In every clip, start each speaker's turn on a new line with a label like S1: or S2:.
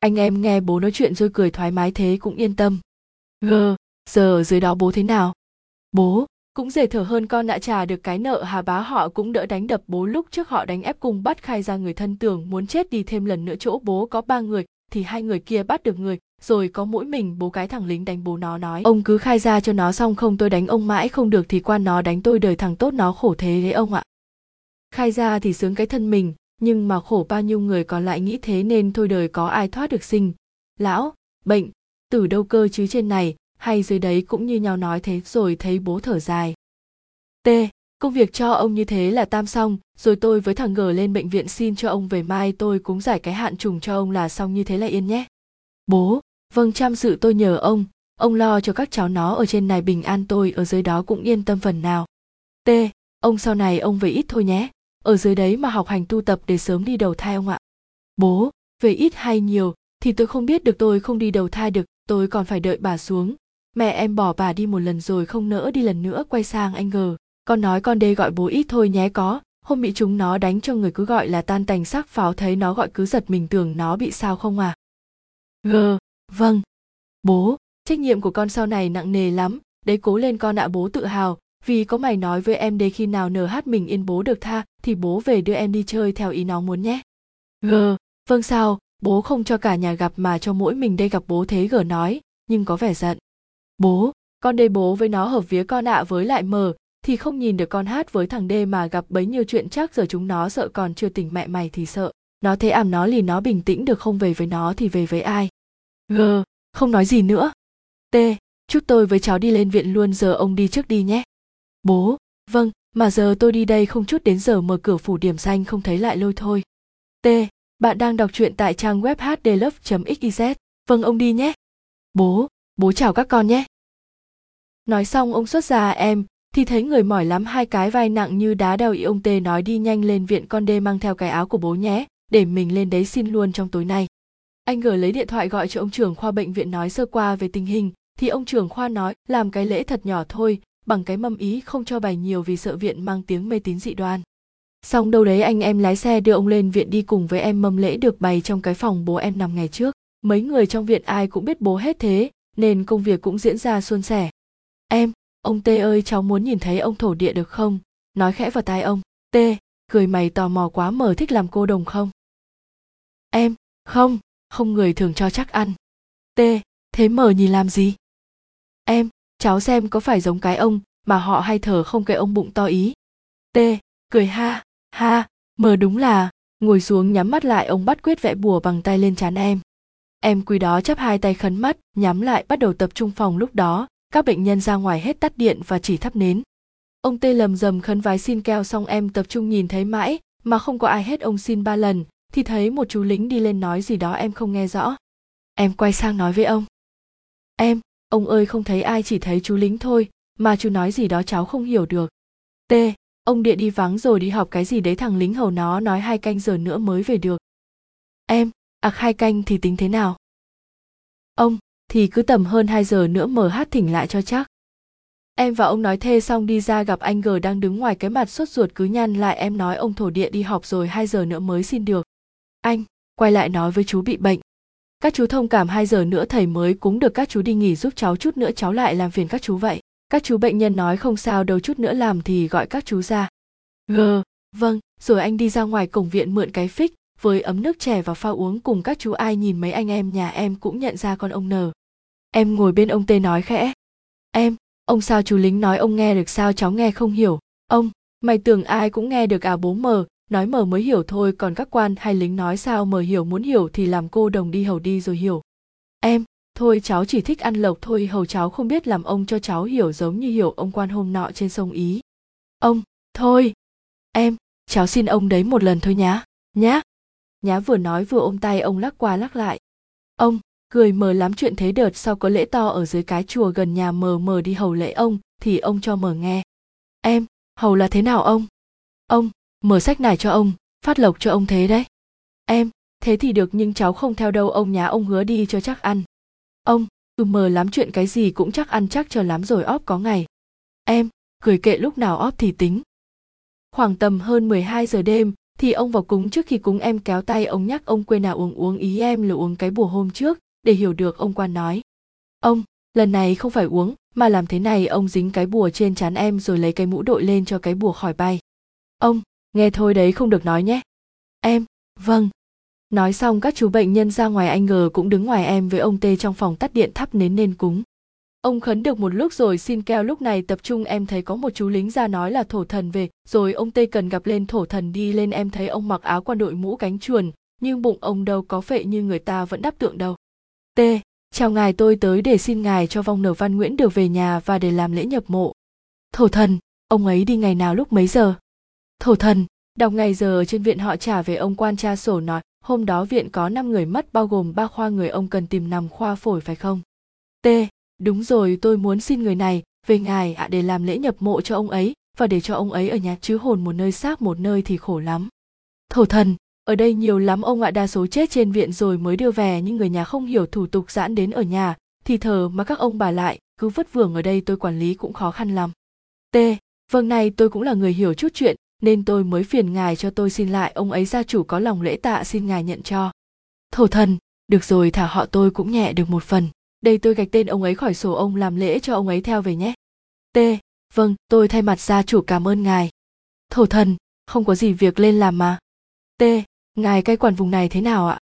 S1: anh em nghe bố nói chuyện rồi cười thoải mái thế cũng yên tâm. G, giờ ở dưới đó bố thế nào? Bố, cũng dễ thở hơn con đã trả được cái nợ hà bá họ cũng đỡ đánh đập bố lúc trước họ đánh ép cùng bắt khai ra người thân tưởng muốn chết đi thêm lần nữa chỗ bố có ba người, thì hai người kia bắt được người, rồi có mỗi mình bố cái thằng lính đánh bố nó nói. Ông cứ khai ra cho nó xong không tôi đánh ông mãi không được thì quan nó đánh tôi đời thằng tốt nó khổ thế đấy ông ạ. Khai ra thì sướng cái thân mình nhưng mà khổ bao nhiêu người còn lại nghĩ thế nên thôi đời có ai thoát được sinh. Lão, bệnh, tử đâu cơ chứ trên này, hay dưới đấy cũng như nhau nói thế rồi thấy bố thở dài. T, công việc cho ông như thế là tam xong, rồi tôi với thằng gờ lên bệnh viện xin cho ông về mai tôi cũng giải cái hạn trùng cho ông là xong như thế là yên nhé. Bố vâng chăm sự tôi nhờ ông ông lo cho các cháu nó ở trên này bình an tôi ở dưới đó cũng yên tâm phần nào. T, ông sau này ông về ít thôi nhé ở dưới đấy mà học hành tu tập để sớm đi đầu thai ông ạ? Bố, về ít hay nhiều thì tôi không biết được tôi không đi đầu thai được, tôi còn phải đợi bà xuống. Mẹ em bỏ bà đi một lần rồi không nỡ đi lần nữa, quay sang anh gờ con nói con đê gọi bố ít thôi nhé có. Hôm bị chúng nó đánh cho người cứ gọi là tan tành sắc pháo, thấy nó gọi cứ giật mình tưởng nó bị sao không à? Gờ vâng. Bố, trách nhiệm của con sau này nặng nề lắm. Đấy cố lên con ạ, bố tự hào vì có mày nói với em đây khi nào nh hát mình yên bố được tha, thì bố về đưa em đi chơi theo ý nó muốn nhé. Gờ vâng sao, bố không cho cả nhà gặp mà cho mỗi mình đây gặp bố thế gờ nói, nhưng có vẻ giận. Bố, con đây bố với nó hợp vía con ạ với lại mờ thì không nhìn được con hát với thằng đê mà gặp bấy nhiêu chuyện chắc giờ chúng nó sợ còn chưa tỉnh mẹ mày thì sợ. Nó thế ảm nó lì nó bình tĩnh được không về với nó thì về với ai? G. Không nói gì nữa. T. Chúc tôi với cháu đi lên viện luôn giờ ông đi trước đi nhé bố vâng mà giờ tôi đi đây không chút đến giờ mở cửa phủ điểm xanh không thấy lại lôi thôi. T, bạn đang đọc truyện tại trang web hdlove xyz vâng ông đi nhé. Bố bố chào các con nhé. Nói xong, ông xuất ra em, thì thấy người mỏi lắm, hai cái vai nặng như đá đeo ý ông tê nói đi nhanh lên viện con đê mang theo cái áo của bố nhé, để mình lên đấy xin luôn trong tối nay. Anh gửi lấy điện thoại gọi cho ông trưởng khoa bệnh viện nói sơ qua về tình hình, thì ông trưởng khoa nói, làm cái lễ thật nhỏ thôi bằng cái mâm ý không cho bày nhiều vì sợ viện mang tiếng mê tín dị đoan. Xong đâu đấy anh em lái xe đưa ông lên viện đi cùng với em mâm lễ được bày trong cái phòng bố em nằm ngày trước. Mấy người trong viện ai cũng biết bố hết thế, nên công việc cũng diễn ra suôn sẻ. Em, ông tê ơi, cháu muốn nhìn thấy ông thổ địa được không? Nói khẽ vào tai ông. Tê cười mày tò mò quá mở thích làm cô đồng không? Em, không không người thường cho chắc ăn. Tê, thế mở nhìn làm gì? Em cháu xem có phải giống cái ông mà họ hay thở không cái ông bụng to ý. T, cười ha ha, mờ đúng là, ngồi xuống nhắm mắt lại ông bắt quyết vẽ bùa bằng tay lên trán em. Em quý đó chắp hai tay khấn mắt, nhắm lại bắt đầu tập trung phòng lúc đó, các bệnh nhân ra ngoài hết tắt điện và chỉ thắp nến. Ông tê lầm rầm khấn vái xin keo xong em tập trung nhìn thấy mãi, mà không có ai hết ông xin ba lần, thì thấy một chú lính đi lên nói gì đó em không nghe rõ. Em quay sang nói với ông. Em ông ơi, không thấy ai chỉ thấy chú lính thôi, mà chú nói gì đó cháu không hiểu được. T, ông địa đi vắng rồi đi học cái gì đấy thằng lính hầu nó nói hai canh giờ nữa mới về được. Em ạc hai canh thì tính thế nào? Ông, thì cứ tầm hơn 2 giờ nữa mở hát thỉnh lại cho chắc. Em và ông nói thê xong đi ra gặp anh g đang đứng ngoài cái mặt sốt ruột cứ nhăn lại em nói ông thổ địa đi học rồi 2 giờ nữa mới xin được. Anh, quay lại nói với chú bị bệnh các chú thông cảm 2 giờ nữa thầy mới cúng được các chú đi nghỉ giúp cháu chút nữa, cháu lại làm phiền các chú vậy. Các chú bệnh nhân nói không sao, đâu chút nữa làm thì gọi các chú ra. G vâng rồi anh đi ra ngoài cổng viện mượn cái phích, với ấm nước chè và pha uống cùng các chú ai nhìn mấy anh em, nhà em cũng nhận ra con ông n. Em ngồi bên ông tê nói khẽ. Em, ông sao chú lính nói ông nghe được sao cháu nghe không hiểu. Ông, mày tưởng ai cũng nghe được à bố mờ nói mờ mới hiểu thôi, còn các quan hay lính nói sao mờ hiểu, muốn hiểu thì làm cô đồng đi hầu đi rồi hiểu. Em, thôi cháu chỉ thích ăn lộc thôi, hầu cháu không biết làm ông cho cháu hiểu giống như hiểu ông quan hôm nọ trên sông ý. Ông, thôi. Em, cháu xin ông đấy một lần thôi nhá nhá. Nhá vừa nói vừa ôm tay ông lắc qua lắc lại. Ông, cười mờ lắm, chuyện thế đợt sau có lễ to ở dưới cái chùa gần nhà mờ mờ đi hầu lễ ông, thì ông cho mờ nghe. Em, hầu là thế nào ông? Ông mở sách này cho ông, phát lộc cho ông thế đấy. Em, thế thì được nhưng cháu không theo đâu, ông nhá, ông hứa đi cho chắc ăn. Ông ừ mờ lắm, chuyện cái gì cũng chắc ăn chắc chờ lắm rồi, óp có ngày. Em, cười kệ lúc nào óp thì tính. Khoảng tầm hơn 12 giờ đêm, thì ông vào cúng trước khi cúng em kéo tay ông nhắc ông quên nào uống uống ý em là uống cái bùa hôm trước, để hiểu được ông quan nói. Ông, lần này không phải uống, mà làm thế này ông dính cái bùa trên trán em rồi lấy cái mũ đội lên cho cái bùa khỏi bay. Ông nghe thôi đấy không được nói nhé. Em vâng. Nói xong các chú bệnh nhân ra ngoài anh ngờ cũng đứng ngoài em với ông tê trong phòng tắt điện thắp nến nên cúng. Ông khấn được một lúc rồi xin keo lúc này tập trung em thấy có một chú lính ra nói là thổ thần về, rồi ông tê cần gặp lên thổ thần đi lên em thấy ông mặc áo quan đội mũ cánh chuồn, nhưng bụng ông đâu có phệ như người ta vẫn đắp tượng đâu. T, chào ngài tôi tới để xin ngài cho vong nở văn nguyễn được về nhà và để làm lễ nhập mộ. Thổ thần, ông ấy đi ngày nào lúc mấy giờ? Thổ thần, đọc ngày giờ trên viện họ trả về ông quan tra sổ nói hôm đó viện có 5 người mất, bao gồm ba khoa người ông cần tìm nằm khoa phổi phải không? T, đúng rồi, tôi muốn xin người này, về ngài ạ à để làm lễ nhập mộ cho ông ấy, và để cho ông ấy ở nhà chứ hồn một nơi xác, một nơi thì khổ lắm. Thổ thần, ở đây nhiều lắm ông ạ, đa số chết trên viện rồi mới đưa về, nhưng người nhà không hiểu thủ tục giãn đến ở nhà, thì thờ mà các ông bà lại, cứ vất vưởng ở đây tôi quản lý cũng khó khăn lắm. T vâng này, tôi cũng là người hiểu chút chuyện nên tôi mới phiền ngài cho tôi xin lại, ông ấy gia chủ có lòng lễ tạ xin ngài nhận cho. Thổ thần, được rồi, thả họ tôi cũng nhẹ được một phần. Đây tôi gạch tên ông ấy khỏi sổ ông làm lễ cho ông ấy theo về nhé. T vâng tôi thay mặt gia chủ cảm ơn ngài. Thổ thần, không có gì việc lên làm mà. T, ngài cai quản vùng này thế nào ạ?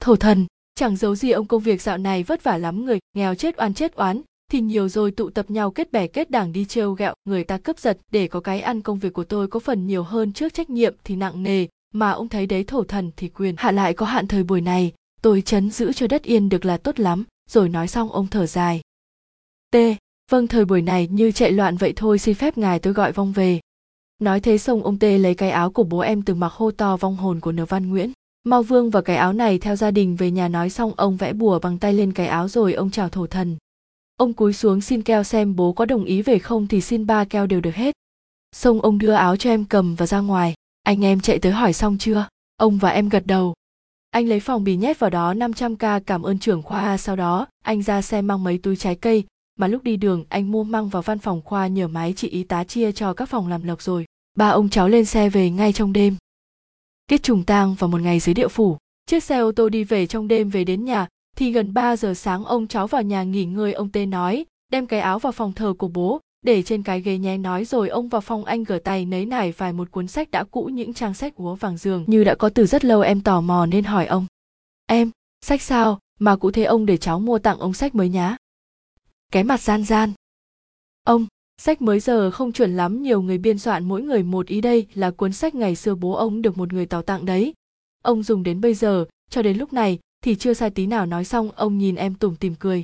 S1: Thổ thần, chẳng giấu gì ông công việc dạo này vất vả lắm người, nghèo chết oan chết oán thì nhiều rồi tụ tập nhau kết bè kết đảng đi trêu ghẹo, người ta cướp giật, để có cái ăn công việc của tôi có phần nhiều hơn trước trách nhiệm thì nặng nề, mà ông thấy đấy thổ thần thì quyền. Hạ lại có hạn thời buổi này, tôi chấn giữ cho đất yên được là tốt lắm, rồi nói xong ông thở dài. T vâng thời buổi này như chạy loạn vậy thôi, xin phép ngài tôi gọi vong về. Nói thế xong ông tê lấy cái áo của bố em từ mặc hô to vong hồn của nờ văn nguyễn. Mau vương và cái áo này theo gia đình về nhà nói xong ông vẽ bùa bằng tay lên cái áo rồi ông chào thổ thần ông cúi xuống xin keo xem bố có đồng ý về không thì xin ba keo đều được hết. Xong ông đưa áo cho em cầm và ra ngoài. Anh em chạy tới hỏi xong chưa? Ông và em gật đầu. Anh lấy phòng bì nhét vào đó 500k cảm ơn trưởng khoa. Sau đó, anh ra xe mang mấy túi trái cây. Mà lúc đi đường, anh mua măng vào văn phòng khoa nhờ máy chị y tá chia cho các phòng làm lộc rồi. Ba ông cháu lên xe về ngay trong đêm. Kết trùng tang vào một ngày dưới địa phủ. Chiếc xe ô tô đi về trong đêm về đến nhà thì gần 3 giờ sáng ông cháu vào nhà nghỉ ngơi, ông tê nói, đem cái áo vào phòng thờ của bố, để trên cái ghế nhé. Nói rồi ông vào phòng anh gỡ tay nấy nải vài một cuốn sách đã cũ, những trang sách úa vàng giường như đã có từ rất lâu em tò mò nên hỏi ông. Em, sách sao mà cụ thế ông để cháu mua tặng ông sách mới nhá? Cái mặt gian gian. Ông, sách mới giờ không chuẩn lắm, nhiều người biên soạn, mỗi người một ý đây là cuốn sách ngày xưa bố ông được một người tào tặng đấy. Ông dùng đến bây giờ, cho đến lúc này thì chưa sai tí nào nói xong, ông nhìn em tủm tìm cười.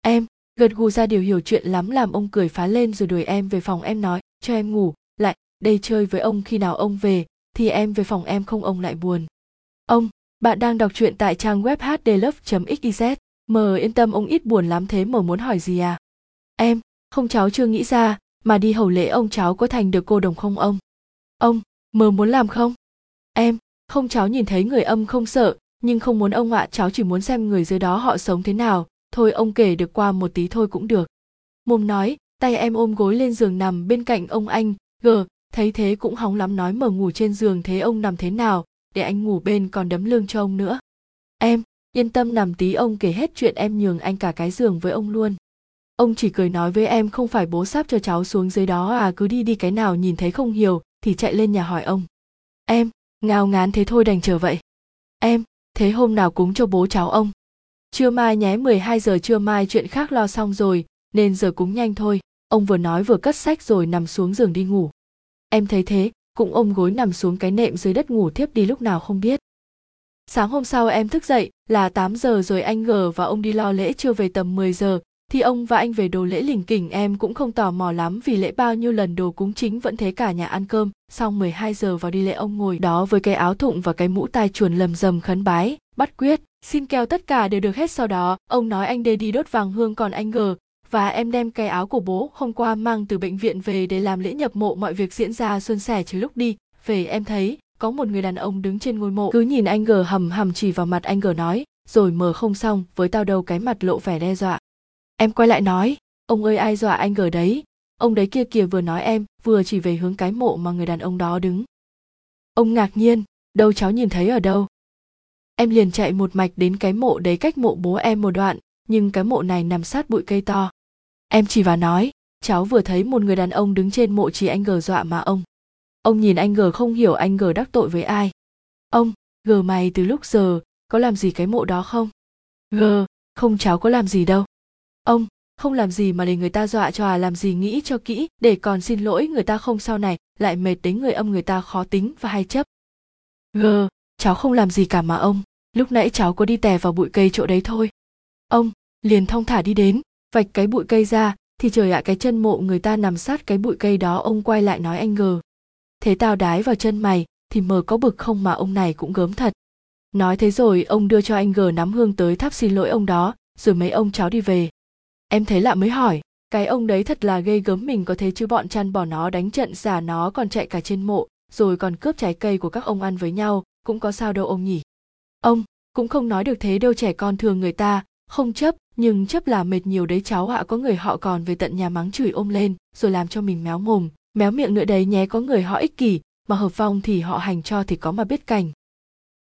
S1: Em, gật gù ra điều hiểu chuyện lắm làm ông cười phá lên rồi đuổi em về phòng em nói, cho em ngủ, lại, đây chơi với ông khi nào ông về, thì em về phòng em không ông lại buồn. Ông, bạn đang đọc truyện tại trang web hdlove xyz mờ, yên tâm, ông ít buồn lắm thế, mờ muốn hỏi gì à? Em, không cháu chưa nghĩ ra, mà đi hầu lễ ông cháu có thành được cô đồng không ông? Ông, mờ muốn làm không? Em, không cháu nhìn thấy người âm không sợ nhưng không muốn ông ạ, cháu chỉ muốn xem người dưới đó họ sống thế nào. Thôi, ông kể được qua một tí thôi cũng được. Mồm nói, tay em ôm gối lên giường nằm bên cạnh ông anh. Gờ thấy thế cũng hóng lắm nói mở ngủ trên giường thế ông nằm thế nào, để anh ngủ bên còn đấm lưng cho ông nữa. Em, yên tâm nằm tí, ông kể hết chuyện em nhường anh cả cái giường với ông luôn. Ông chỉ cười nói với em không phải bố sắp cho cháu xuống dưới đó à cứ đi đi, cái nào nhìn thấy không hiểu thì chạy lên nhà hỏi ông. Em, ngao ngán thế thôi đành chờ vậy. Em thế hôm nào cúng cho bố cháu ông. Trưa mai nhé 12 giờ trưa mai chuyện khác lo xong rồi, nên giờ cúng nhanh thôi. Ông vừa nói vừa cất sách rồi nằm xuống giường đi ngủ. Em thấy thế, cũng ôm gối nằm xuống cái nệm dưới đất ngủ thiếp đi lúc nào không biết. Sáng hôm sau em thức dậy, là 8 giờ rồi anh gờ và ông đi lo lễ chưa về tầm 10 giờ, thì ông và anh về đồ lễ lỉnh kỉnh em cũng không tò mò lắm vì lễ bao nhiêu lần đồ cúng chính vẫn thế cả nhà ăn cơm xong 12 giờ vào đi lễ ông ngồi đó với cái áo thụng và cái mũ tai chuồn lầm rầm khấn bái, bắt quyết, xin kêu tất cả đều được hết sau đó, ông nói anh đê đi đốt vàng hương còn anh gờ và em đem cái áo của bố hôm qua mang từ bệnh viện về để làm lễ nhập mộ mọi việc diễn ra xuân sẻ chứ lúc đi. Về em thấy, có một người đàn ông đứng trên ngôi mộ, cứ nhìn anh gờ hầm hầm chỉ vào mặt anh gờ nói, rồi mờ không xong, với tao đâu cái mặt lộ vẻ đe dọa. Em quay lại nói, ông ơi, ai dọa anh gờ đấy ông đấy kia kìa vừa nói em, vừa chỉ về hướng cái mộ mà người đàn ông đó đứng. Ông ngạc nhiên, đâu cháu nhìn thấy ở đâu? Em liền chạy một mạch đến cái mộ đấy cách mộ bố em một đoạn, nhưng cái mộ này nằm sát bụi cây to. Em chỉ vào nói, cháu vừa thấy một người đàn ông đứng trên mộ chỉ anh gờ dọa mà ông. Ông nhìn anh gờ không hiểu anh gờ đắc tội với ai. Ông, gờ mày từ lúc giờ, có làm gì cái mộ đó không? Gờ, không cháu có làm gì đâu. Ông không làm gì mà để người ta dọa cho à làm gì nghĩ cho kỹ, để còn xin lỗi người ta không sau này, lại mệt đến người âm người ta khó tính và hay chấp. Gờ cháu không làm gì cả mà ông. Lúc nãy cháu có đi tè vào bụi cây chỗ đấy thôi. Ông, liền thong thả đi đến, vạch cái bụi cây ra, thì trời ạ, cái chân mộ người ta nằm sát cái bụi cây đó, ông quay lại nói anh gờ thế tao đái vào chân mày, thì mờ có bực không mà ông này cũng gớm thật. Nói thế rồi, ông đưa cho anh gờ nắm hương tới tháp xin lỗi ông đó, rồi mấy ông cháu đi về em thấy lạ mới hỏi, cái ông đấy thật là ghê gớm mình có thế chứ bọn chăn bỏ nó đánh trận giả nó còn chạy cả trên mộ, rồi còn cướp trái cây của các ông ăn với nhau, cũng có sao đâu ông nhỉ? Ông, cũng không nói được thế đâu trẻ con thường người ta, không chấp, nhưng chấp là mệt nhiều đấy cháu ạ, có người họ còn về tận nhà mắng chửi ôm lên, rồi làm cho mình méo mồm, méo miệng nữa đấy nhé, có người họ ích kỷ, mà hợp vong thì họ hành cho thì có mà biết cảnh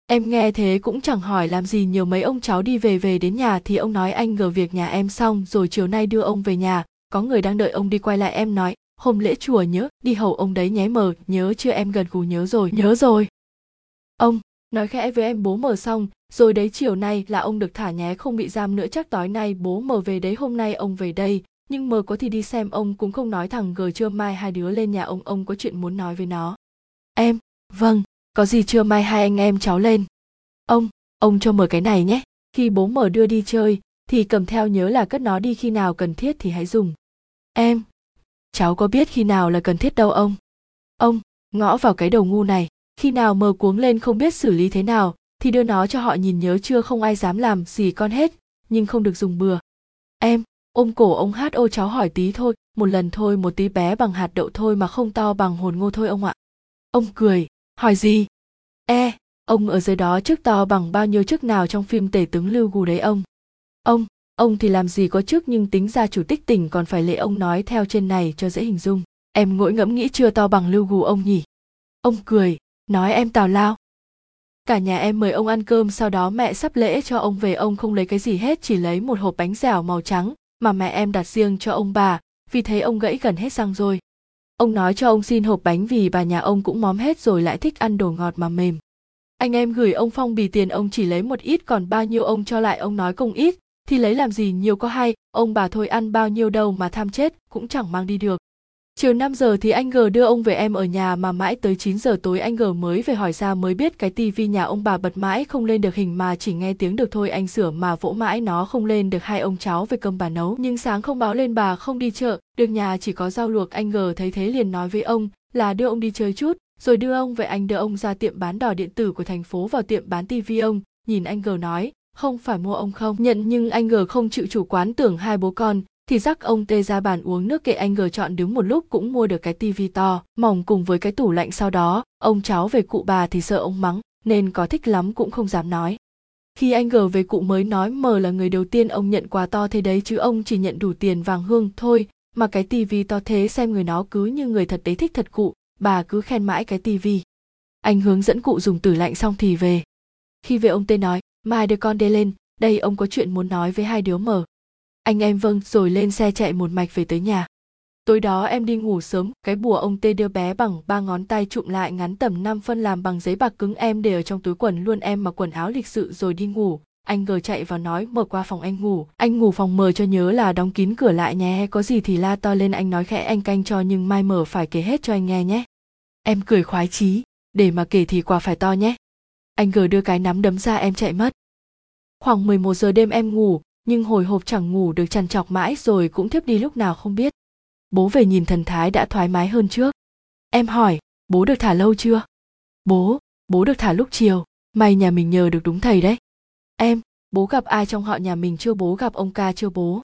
S1: em nghe thế cũng chẳng hỏi làm gì nhiều mấy ông cháu đi về về đến nhà thì ông nói anh ngờ việc nhà em xong, rồi chiều nay đưa ông về nhà. Có người đang đợi ông đi quay lại em nói, hôm lễ chùa nhớ, đi hầu ông đấy nhé mờ, nhớ chưa em gần gù nhớ rồi nhớ rồi. Ông nói khẽ với em, bố mờ xong, rồi đấy chiều nay là ông được thả nhé, không bị giam nữa, chắc tối nay bố mờ về đấy, hôm nay ông về đây. Nhưng mờ có thì đi xem, ông cũng không nói thằng gờ chưa mai hai đứa lên nhà ông ông có chuyện muốn nói với nó. Em vâng có gì chưa mai hai anh em cháu lên. Ông ông cho mở cái này nhé. Khi bố mở đưa đi chơi, thì cầm theo nhớ là cất nó đi khi nào cần thiết thì hãy dùng. Em, cháu có biết khi nào là cần thiết đâu ông? Ông, ngõ vào cái đầu ngu này. Khi nào mờ cuống lên không biết xử lý thế nào, thì đưa nó cho họ nhìn nhớ chưa không ai dám làm gì con hết, nhưng không được dùng bừa. Em, ôm cổ ông hát ô cháu hỏi tí thôi, một lần thôi, một tí bé bằng hạt đậu thôi mà không to bằng hồn ngô thôi ông ạ. Ông cười hỏi gì? E ông ở dưới đó chức to bằng bao nhiêu chức nào trong phim tể tướng lưu gù đấy ông? Ông ông thì làm gì có chức nhưng tính ra chủ tịch tỉnh còn phải lệ ông nói theo trên này cho dễ hình dung. Em ngỗi ngẫm nghĩ chưa to bằng lưu gù ông nhỉ? Ông cười, nói em tào lao. Cả nhà em mời ông ăn cơm, sau đó mẹ sắp lễ cho ông về, ông không lấy cái gì hết, chỉ lấy một hộp bánh dẻo màu trắng mà mẹ em đặt riêng cho ông bà. Vì thấy ông gãy gần hết xăng rồi ông nói cho ông xin hộp bánh vì bà nhà ông cũng móm hết rồi lại thích ăn đồ ngọt mà mềm. Anh em gửi ông phong bì tiền, ông chỉ lấy một ít, còn bao nhiêu ông cho lại, ông nói không ít. Thì lấy làm gì, nhiều có hay, ông bà thôi ăn bao nhiêu đâu mà tham chết, cũng chẳng mang đi được. Chiều 5 giờ thì anh G đưa ông về em ở nhà mà mãi tới 9 giờ tối anh G mới về hỏi ra mới biết cái tivi nhà ông bà bật mãi không lên được hình mà chỉ nghe tiếng được thôi anh sửa mà vỗ mãi nó không lên được hai ông cháu về cơm bà nấu. Nhưng sáng không báo lên bà không đi chợ, được nhà chỉ có rau luộc anh G thấy thế liền nói với ông là đưa ông đi chơi chút. Rồi đưa ông về anh đưa ông ra tiệm bán đỏ điện tử của thành phố vào tiệm bán tivi ông, nhìn anh G nói, không phải mua ông không? Nhận nhưng anh G không chịu chủ quán tưởng hai bố con thì rắc ông tê ra bàn uống nước kệ anh gờ chọn đứng một lúc cũng mua được cái tivi to, mỏng cùng với cái tủ lạnh sau đó. Ông cháu về cụ bà thì sợ ông mắng, nên có thích lắm cũng không dám nói. Khi anh gờ về cụ mới nói mờ là người đầu tiên ông nhận quà to thế đấy chứ ông chỉ nhận đủ tiền vàng hương thôi. Mà cái tivi to thế xem người nó cứ như người thật đấy thích thật cụ, bà cứ khen mãi cái tivi. Anh hướng dẫn cụ dùng tủ lạnh xong thì về. Khi về ông tê nói, mai đưa con đê lên, đây ông có chuyện muốn nói với hai đứa mờ anh em vâng rồi lên xe chạy một mạch về tới nhà. Tối đó em đi ngủ sớm, cái bùa ông tê đưa bé bằng ba ngón tay trụm lại ngắn tầm 5 phân làm bằng giấy bạc cứng em để ở trong túi quần luôn em mặc quần áo lịch sự rồi đi ngủ. Anh gờ chạy vào nói, mở qua phòng anh ngủ. Anh ngủ phòng mờ cho nhớ là đóng kín cửa lại nhé có gì thì la to lên anh nói khẽ anh canh cho nhưng mai mở phải kể hết cho anh nghe nhé. Em cười khoái chí, để mà kể thì quả phải to nhé. Anh gờ đưa cái nắm đấm ra em chạy mất. Khoảng 11 giờ đêm em ngủ nhưng hồi hộp chẳng ngủ được chằn chọc mãi rồi cũng thiếp đi lúc nào không biết. Bố về nhìn thần thái đã thoải mái hơn trước. Em hỏi, bố được thả lâu chưa? Bố bố được thả lúc chiều. May nhà mình nhờ được đúng thầy đấy. Em, bố gặp ai trong họ nhà mình chưa bố gặp ông ca chưa bố?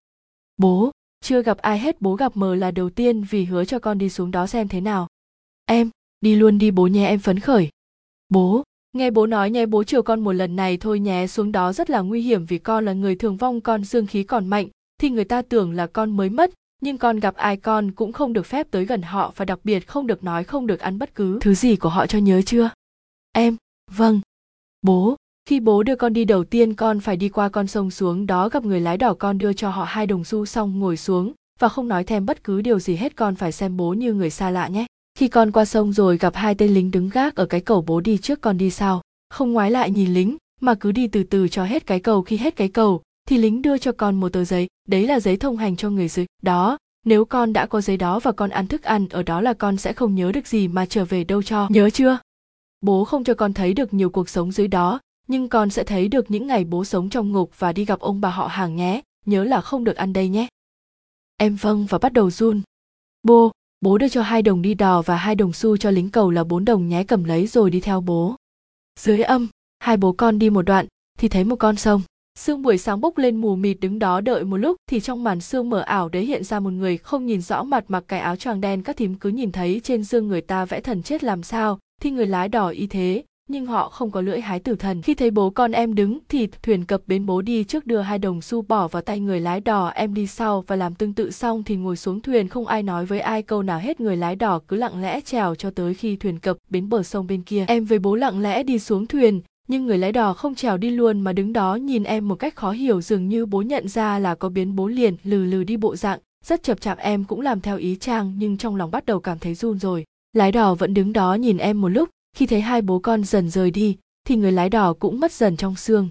S1: Bố, chưa gặp ai hết bố gặp mờ là đầu tiên vì hứa cho con đi xuống đó xem thế nào. Em, đi luôn đi bố nhé em phấn khởi. Bố nghe bố nói, nhé, bố chiều con một lần này thôi nhé, xuống đó rất là nguy hiểm vì con là người thường vong, con dương khí còn mạnh. Thì người ta tưởng là con mới mất, nhưng con gặp ai con cũng không được phép tới gần họ và đặc biệt không được nói, không được ăn bất cứ thứ gì của họ cho nhớ chưa? Em vâng. Bố, khi bố đưa con đi đầu tiên, con phải đi qua con sông xuống, đó gặp người lái đỏ con đưa cho họ hai đồng xu xong ngồi xuống và không nói thêm bất cứ điều gì hết, con phải xem bố như người xa lạ nhé khi con qua sông rồi gặp hai tên lính đứng gác ở cái cầu bố đi trước con đi sau. Không ngoái lại nhìn lính, mà cứ đi từ từ cho hết cái cầu. Khi hết cái cầu, thì lính đưa cho con một tờ giấy. Đấy là giấy thông hành cho người dưới đó, nếu con đã có giấy đó và con ăn thức ăn, ở đó là con sẽ không nhớ được gì mà trở về đâu cho. Nhớ chưa? Bố không cho con thấy được nhiều cuộc sống dưới đó, nhưng con sẽ thấy được những ngày bố sống trong ngục và đi gặp ông bà họ hàng nhé. Nhớ là không được ăn đây nhé. Em vâng và bắt đầu run. Bố bố đưa cho hai đồng đi đò và hai đồng xu cho lính cầu là bốn đồng nhé cầm lấy rồi đi theo bố. Dưới âm, hai bố con đi một đoạn, thì thấy một con sông. Sương buổi sáng bốc lên mù mịt đứng đó đợi một lúc thì trong màn sương mờ ảo đấy hiện ra một người không nhìn rõ mặt mặc cái áo choàng đen các thím cứ nhìn thấy trên xương người ta vẽ thần chết làm sao, thì người lái đò y thế nhưng họ không có lưỡi hái tử thần. Khi thấy bố con em đứng, thì thuyền cập bến bố đi trước đưa hai đồng xu bỏ vào tay người lái đò. Em đi sau và làm tương tự xong thì ngồi xuống thuyền, không ai nói với ai câu nào hết. Người lái đò cứ lặng lẽ trèo cho tới khi thuyền cập bến bờ sông bên kia. Em với bố lặng lẽ đi xuống thuyền, nhưng người lái đò không trèo đi luôn mà đứng đó nhìn em một cách khó hiểu. Dường như bố nhận ra là có biến bố liền, lừ lừ đi bộ dạng. Rất chập chạp em cũng làm theo ý trang, nhưng trong lòng bắt đầu cảm thấy run rồi. Lái đò vẫn đứng đó nhìn em một lúc khi thấy hai bố con dần rời đi, thì người lái đò cũng mất dần trong xương.